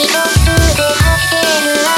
一つで走る